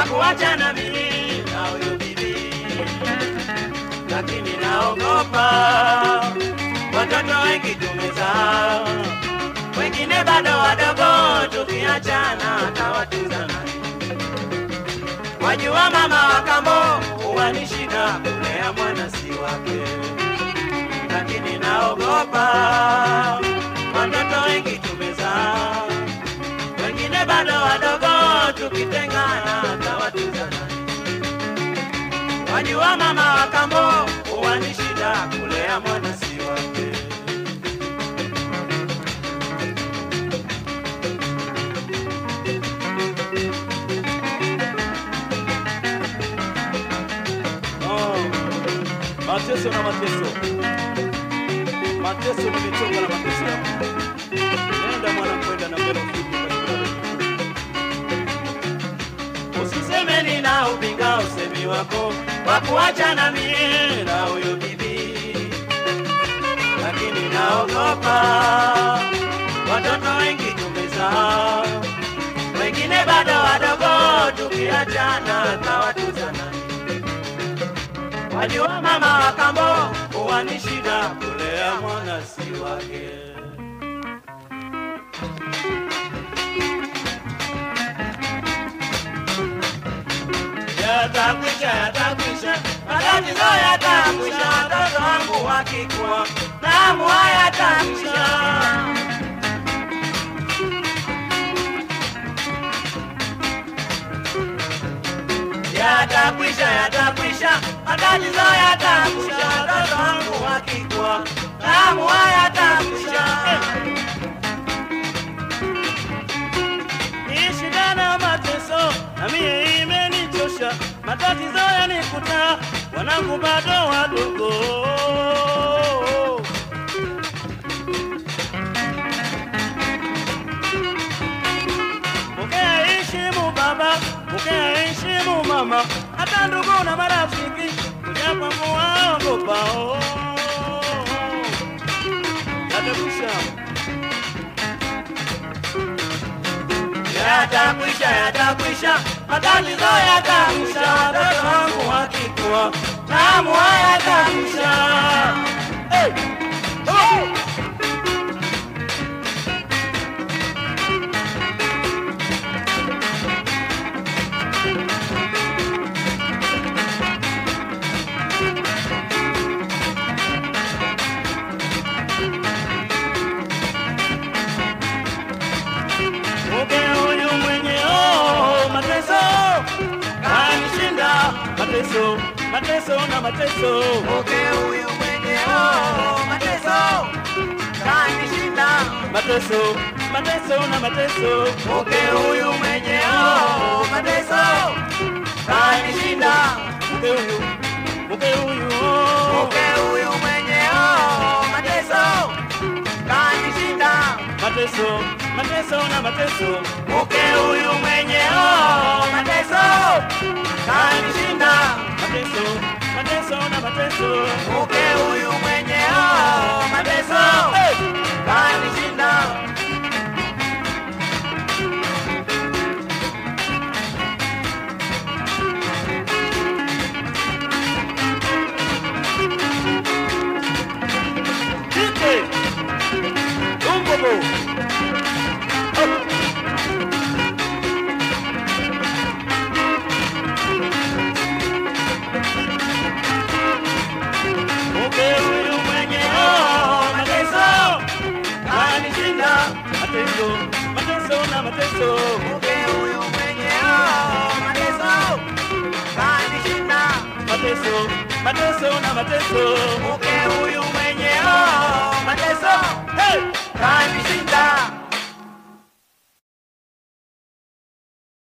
wa kuachana mimi na huyo bibi, lakini naogopa. Watoto wengi tumezaa, wengine bado wadogo, tukiachana tawatunza nani? Wajua mama wa kambo huwa ni shida kulea mwana si wake, lakini naogopa. Watoto wengi tumezaa, wengine bado wadogo, tukitengana tawatizana. Wajua mama wa kambo huwa ni shida kulea mwana si wake. Oh, mateso na mateso, mateso, nimechoka na mateso yako. Nenda mwana, kwenda na mbele wako wa kuachana mie na huyo bibi, lakini naogopa watoto wengi tumezaa, wengine bado wadogo, tukiachana tawatuza nani? Wajua mama wa kambo huwa ni shida kulea mwana si wake. Yatakwisha, yatakwisha, matatizo yatakwisha, watoto wangu wakikua, namu yatakwisha. Yatakwisha, yatakwisha, matatizo yatakwisha, watoto wangu wakikua, namu yatakwisha. Matatizo yanikuta, wanangu bado wadogo. Pokea mama, hata ndugu na marafiki kuja kwangu. Yatakwisha, yatakwisha, matatizo yatakwisha, watoto wangu wakikua, namu yatakwisha. Hey! Oh, mateso mateso na mateso. Mke huyu mwenye oh, mateso kanishinda. Oh. Oh, mateso mateso na mateso. Mke huyu mwenye oh, mateso kanishinda. Mke huyu mke huyu oh, Mke huyu mwenye oh, mateso kanishinda. mateso mateso na mateso. Mke huyu mwenye mateso na mateso